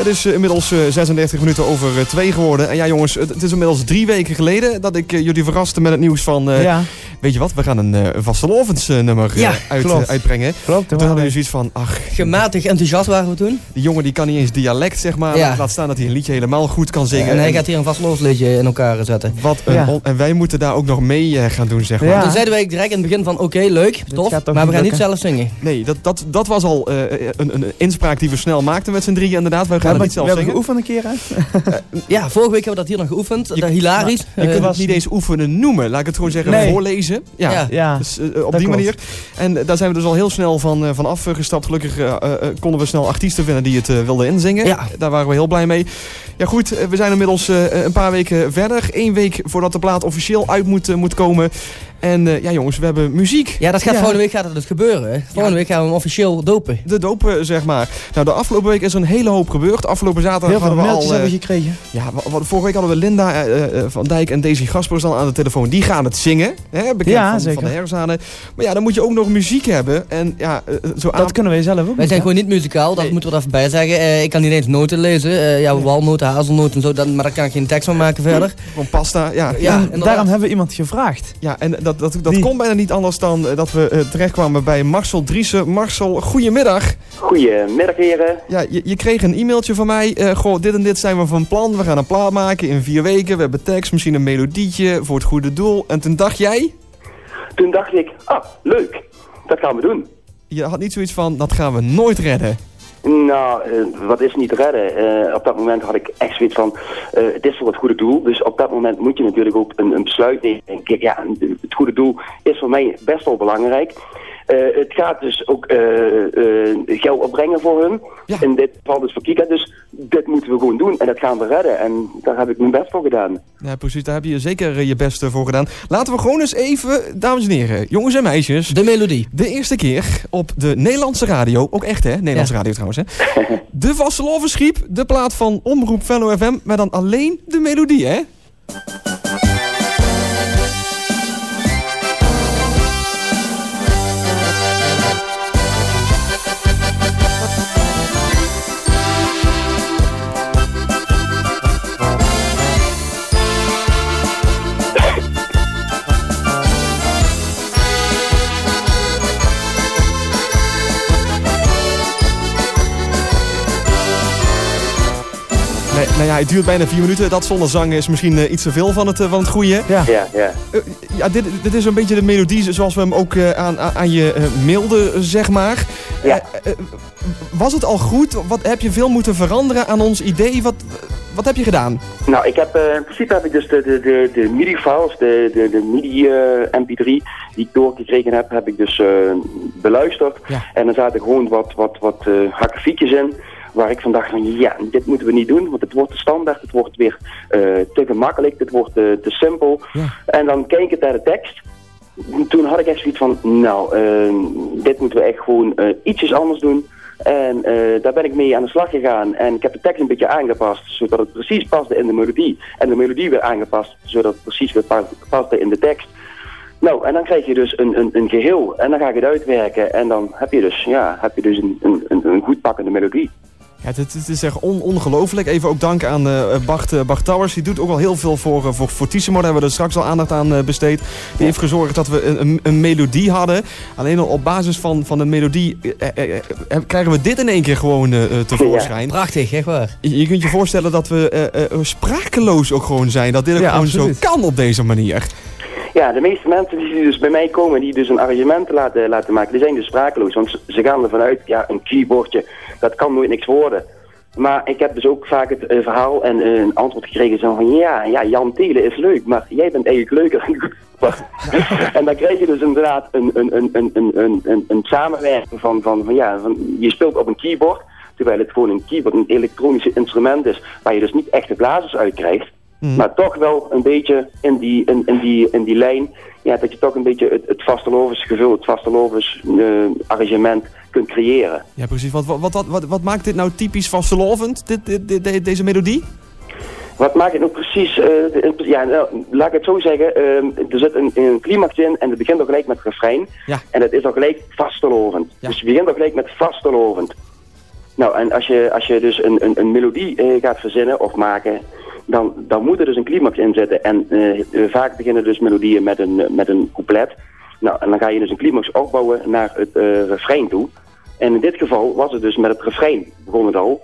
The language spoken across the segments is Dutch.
Het is uh, inmiddels uh, 36 minuten over 2 geworden. En ja jongens, het, is inmiddels drie weken geleden dat ik jullie verraste met het nieuws van... Weet je wat, we gaan een uh, vastelovensnummer ja, uit, uitbrengen. Klopt. Toen hadden we zoiets van, ach... Gematig enthousiast waren we toen. Die jongen die kan niet eens dialect, zeg maar. Ja. Laat staan dat hij een liedje helemaal goed kan zingen. en hij gaat hier een vastelovensliedje in elkaar zetten. Wat een En wij moeten daar ook nog mee gaan doen, zeg maar. Toen zeiden wij direct in het begin van, oké, leuk, tof, maar we gaan niet zelf zingen. Nee, dat, dat, dat was al een, een inspraak die we snel maakten met z'n drieën inderdaad. Wij gaan het niet zelf we zingen. We hebben geoefend een keer, hè? ja, vorige week hebben we dat hier nog geoefend. Je, hilarisch. je kunt het niet eens oefenen noemen. Laat ik het gewoon zeggen, voorlezen. Ja, ja. Dus, uh, op die manier. En daar zijn we dus al heel snel van, uh, van afgestapt. Gelukkig uh, konden we snel artiesten vinden die het wilden inzingen. Ja. Daar waren we heel blij mee. Ja goed, we zijn inmiddels een paar weken verder. Eén week voordat de plaat officieel uit moet, moet komen. En uh, ja jongens, we hebben muziek. Ja, dat gaat volgende week gaat het dus gebeuren. Volgende week gaan we hem officieel dopen. De dopen, zeg maar. Nou, de afgelopen week is er een hele hoop gebeurd. Afgelopen zaterdag Heel hadden we al... hebben we gekregen. Ja, vorige week hadden we Linda uh, van Dijk en Daisy Gaspers dan aan de telefoon. Die gaan het zingen. Hè, bekend ja, van, zeker. van de herzanen. Maar ja, dan moet je ook nog muziek hebben. En ja, zo Dat kunnen wij zelf ook Wij zijn gewoon niet muzikaal, dat moeten we er even bij zeggen. ik kan niet eens noten lezen. ja, walnoten, hazelnoten en zo. Dat, maar daar kan ik geen tekst van maken verder. Van pasta, ja. ja en daarom hebben we iemand gevraagd. Ja, en dat, dat, dat, komt bij niet anders dan eh, dat we uh, terechtkwamen bij Marcel Driessen. Marcel, goedemiddag. Goedemiddag heren. Ja, je, je kreeg een e-mailtje van mij. Uh, goh, dit en dit zijn we van plan. We gaan een plaat maken in vier weken. We hebben tekst, misschien een melodietje voor het goede doel. En toen dacht jij? Toen dacht ik, ah, leuk. Dat gaan we doen. Je had niet zoiets van, dat gaan we nooit redden. Nou, uh, wat is niet redden? Uh, op dat moment had ik echt zoiets van, uh, het is voor het goede doel. Dus op dat moment moet je natuurlijk ook een, een besluit nemen. Kijk, ja, het goede doel is voor mij best wel belangrijk. Uh, het gaat dus ook uh, uh, geld opbrengen voor hun. Ja. In dit geval dus voor Kika. Dus dit moeten we gewoon doen. En dat gaan we redden. En daar heb ik mijn best voor gedaan. Ja, precies. Daar heb je zeker je best voor gedaan. Laten we gewoon eens even, dames en heren, jongens en meisjes. De melodie. De eerste keer op de Nederlandse radio. Ook echt hè, Nederlandse radio trouwens hè. de Vasteloven de plaat van Omroep Venlo FM. Maar dan alleen de melodie hè. Ja, het duurt bijna vier minuten. Dat zonder zang is misschien uh, iets te veel van het, uh, van het goede. Ja, ja. ja. Uh, ja dit, dit is een beetje de melodie zoals we hem ook aan, aan je mailden, zeg maar. Ja. was het al goed? Wat, heb je veel moeten veranderen aan ons idee? Wat, wat heb je gedaan? Nou, ik heb, in principe heb ik dus de, de, de, de MIDI-files, de, de, de MIDI-MP3 die ik doorgekregen heb, heb ik dus beluisterd. Ja. En er zaten gewoon wat, wat, wat hakkefietjes in waar ik van dacht van ja, dit moeten we niet doen, want het wordt te standaard, het wordt weer uh, te gemakkelijk, het wordt te, te simpel. Ja. En dan kijk ik naar de tekst. Toen had ik echt zoiets van, nou, uh, dit moeten we echt gewoon uh, ietsjes anders doen. En daar ben ik mee aan de slag gegaan. En ik heb de tekst een beetje aangepast, zodat het precies paste in de melodie. En de melodie weer aangepast, zodat het precies weer paste in de tekst. Nou, en dan krijg je dus een, een, een geheel. En dan ga ik het uitwerken. En dan heb je dus, ja, heb je dus een, een, een goed pakkende melodie. Ja, het, het, is echt on, ongelooflijk. Even ook dank aan uh, Bart, uh, Bart Towers. Die doet ook wel heel veel voor, uh, voor Fortissimo. Daar hebben we er straks al aandacht aan besteed. Die heeft gezorgd dat we een, een, een, melodie hadden. Alleen al op basis van, van de melodie krijgen we dit in één keer gewoon tevoorschijn. Ja. Prachtig, echt waar. Je, je, kunt je voorstellen dat we sprakeloos ook gewoon zijn. Dat dit ook gewoon zo kan op deze manier. Ja, de meeste mensen die dus bij mij komen, die dus een arrangement laten, laten maken, die zijn dus sprakeloos. Want ze gaan ervan uit, ja, een keyboardje, dat kan nooit niks worden. Maar ik heb dus ook vaak het uh, verhaal en uh, een antwoord gekregen zo van ja, ja, Jan Telen is leuk, maar jij bent eigenlijk leuker. en dan krijg je dus inderdaad een, een, een, een, een, een, een samenwerking van, van, van ja, van, je speelt op een keyboard, terwijl het gewoon een keyboard, een elektronisch instrument is, waar je dus niet echte blazers uit krijgt. Mhm. Maar toch wel een beetje in die, in, in, die, in die lijn, ja, dat je toch een beetje het, het vastelovens gevoel, het vastelovens uh, arrangement kunt creëren. Ja, precies. Wat, wat, wat, wat, wat maakt dit nou typisch vastelovend, dit, dit, deze melodie? Wat maakt het nou precies, uh, ja, nou, laat ik het zo zeggen, uh, er zit een, een climax in en het begint ook gelijk met refrein. Ja. En het is ook gelijk vastelovend. Ja. Dus je begint ook gelijk met vastelovend. Nou, en als je, als je dus een, een, een melodie gaat verzinnen of maken, dan, dan moet er dus een climax in zitten. En vaak beginnen dus melodieën met een, met een couplet. Nou, en dan ga je dus een climax opbouwen naar het refrein toe. En in dit geval was het dus met het refrein begonnen al.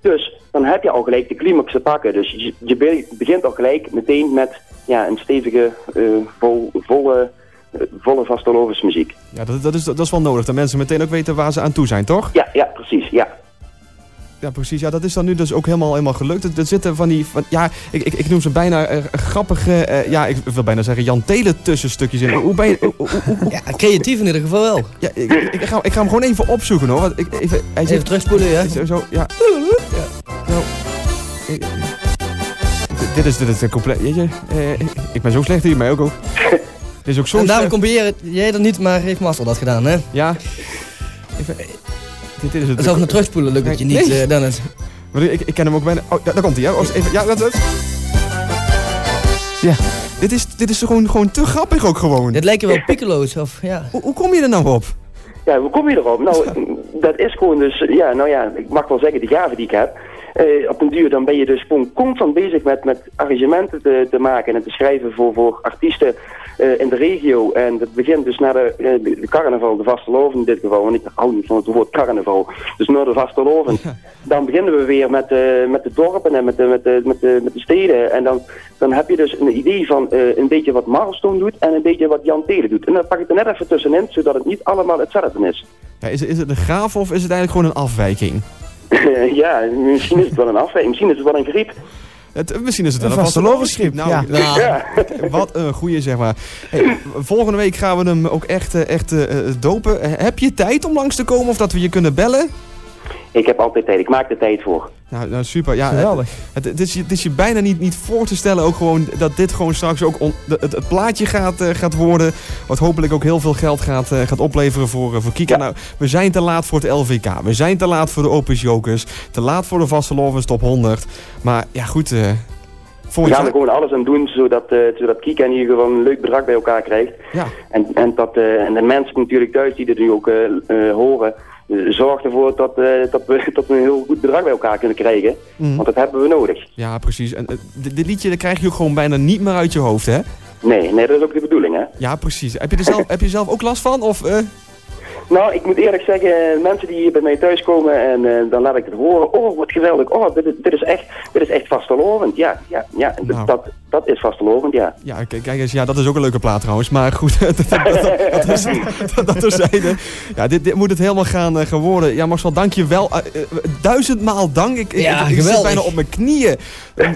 Dus dan heb je al gelijk de climax te pakken. Dus je, je begint al gelijk meteen met ja, een stevige, uh, vol, volle, uh, volle vastelovensmuziek. Ja, dat, dat, is, dat is wel nodig. Dat mensen meteen ook weten waar ze aan toe zijn, toch? Ja, ja precies. Ja. Ja, precies. Ja, dat is dan nu dus ook helemaal, helemaal gelukt. Er zitten van die, van, ja, ik, ik, ik noem ze bijna uh, grappige, uh, ja, ik wil bijna zeggen Jan Telen tussenstukjes in. Hoe ben je... ja, creatief in ieder geval wel. Ja, ik, ik, ga, ik ga hem gewoon even opzoeken hoor. Want ik, even, hij even terugspoelen, ja. Zo, zo ja. ja. Ik, dit is, dit is een compleet, weet je, uh, ik ben zo slecht hier, mij ook ook. Dit is ook zo En daarom combineer jij dat niet, maar heeft Marcel dat gedaan, hè? Ja. Even, dit is het. Zelfs naar terugspoelen lukt het je niet, nee. uh, Dennis. Maar ik, ik ken hem ook bijna. Oh, daar, daar komt hij, ja. Even, ja, dat is Ja. Dit is, dit is gewoon, gewoon te grappig ook gewoon. Dit lijken wel piccolo's, of ja. Hoe, hoe kom je er nou op? Ja, hoe kom je erop? Nou, dat is gewoon dus, ja, nou ja, ik mag wel zeggen, de gave die ik heb. Uh, op een duur dan ben je dus gewoon constant bezig met, met arrangementen te, te maken en te schrijven voor, voor artiesten uh, in de regio. En dat begint dus naar de, uh, de carnaval, de vasteloven in dit geval. Want ik hou niet van het woord carnaval. Dus naar de vasteloven. Dan beginnen we weer met, uh, met de dorpen en met de, met de, met de, met de steden. En dan, dan heb je dus een idee van een beetje wat Marlstone doet en een beetje wat Jan Telen doet. En dan pak ik er net even tussenin, zodat het niet allemaal hetzelfde is. Ja, is, is het een graaf of is het eigenlijk gewoon een afwijking? ja, misschien is het wel een afwijking. Misschien is het wel een griep. Het, misschien is het wel een vastelovenschip. Nou, ja. Nou, wat een goeie zeg maar. Hey, volgende week gaan we hem ook echt, eh, echt uh, dopen. Heb je tijd om langs te komen of dat we je kunnen bellen? Ik heb altijd tijd. Ik maak er tijd voor. Nou, nou super. Ja, Geweldig. Het, het, is, het is je bijna niet, niet voor te stellen ook gewoon dat dit gewoon straks ook het, het, plaatje gaat, uh, gaat worden. Wat hopelijk ook heel veel geld gaat, uh, gaat opleveren voor, uh, voor Kika. Nou, we zijn te laat voor het LVK. We zijn te laat voor de Opus Jokers. Te laat voor de Vaste Lovers Top 100. Maar ja, goed... we gaan er gewoon alles aan doen zodat, uh, zodat Kika in ieder geval een leuk bedrag bij elkaar krijgt. Ja. En, en, dat, uh, en de mensen natuurlijk thuis die er nu ook uh, horen, zorg ervoor dat, uh, dat, we, dat we een heel goed bedrag bij elkaar kunnen krijgen. Mm. Want dat hebben we nodig. Ja, precies. En uh, dit liedje dat krijg je ook gewoon bijna niet meer uit je hoofd, hè? Nee, nee dat is ook de bedoeling, hè? Ja, precies. Heb je er zelf, heb je zelf ook last van? Of, uh... Nou, ik moet eerlijk zeggen, mensen die hier bij mij thuiskomen en uh, dan laat ik het horen. Oh, wat geweldig. Oh, dit, dit is echt, dit is echt vastelovend. Ja, ja, ja. Nou. Dat, dat is vastelovend, ja. Ja, kijk eens, ja, dat is ook een leuke plaat trouwens. Maar goed, dat, dat, dat, is, dat, terzijde. Ja, dit, dit moet het helemaal gaan, uh, gaan worden. Ja, Marcel, dank je wel. Uh, duizendmaal dank. Ik, ja, ik, ik zit bijna op mijn knieën.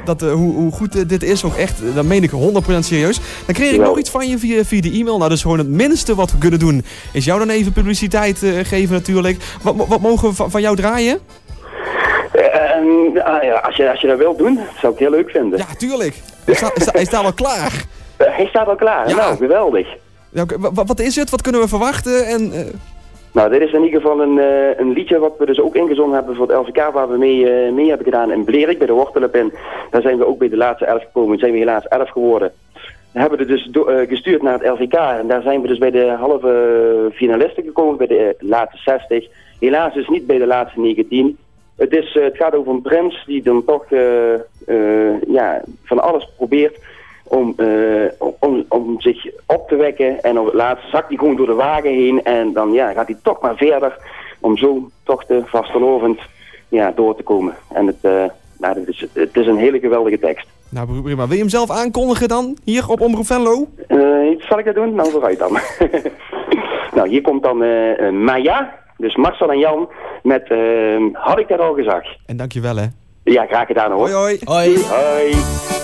Dat, hoe, hoe goed dit is, ook echt, dat meen ik 100% serieus. Dan kreeg ik nog iets van je via, via de e-mail. Nou, dus gewoon het minste wat we kunnen doen, is jou dan even publiciteit geven natuurlijk. Wat, wat mogen we van, van jou draaien? Uh, ja, als, je, als je dat wilt doen, zou ik heel leuk vinden. Ja, tuurlijk. Hij staat, hij staat al klaar. hij staat al klaar, ja. nou, geweldig. Ja, wat is het? Wat kunnen we verwachten? En, uh... Nou, dit is in ieder geval een, uh, een liedje wat we dus ook ingezongen hebben voor het LVK, waar we mee, mee hebben gedaan in Blerik, bij de Wortelenpin. Daar zijn we ook bij de laatste elf gekomen, zijn we helaas elf geworden. Hebben we dus gestuurd naar het LVK en daar zijn we dus bij de halve finalisten gekomen, bij de laatste 60. Helaas dus niet bij de laatste 19. Het, is, het gaat over een prins die dan toch uh, ja, van alles probeert om, om, om zich op te wekken. En op het laatste zakt hij gewoon door de wagen heen en dan ja, gaat hij toch maar verder om zo toch te vastelovend ja, door te komen. En het, nou, het, is, het is een hele geweldige tekst. Nou prima. Wil je hem zelf aankondigen dan, hier op Omroep Venlo? Uh, zal ik dat doen? Nou, vooruit dan. nou, hier komt dan uh, Maya, dus Marcel en Jan, met uh, Had ik dat al gezegd. En dankjewel hè. Ja, graag gedaan hoor. Hoi hoi. Hoi. Hoi.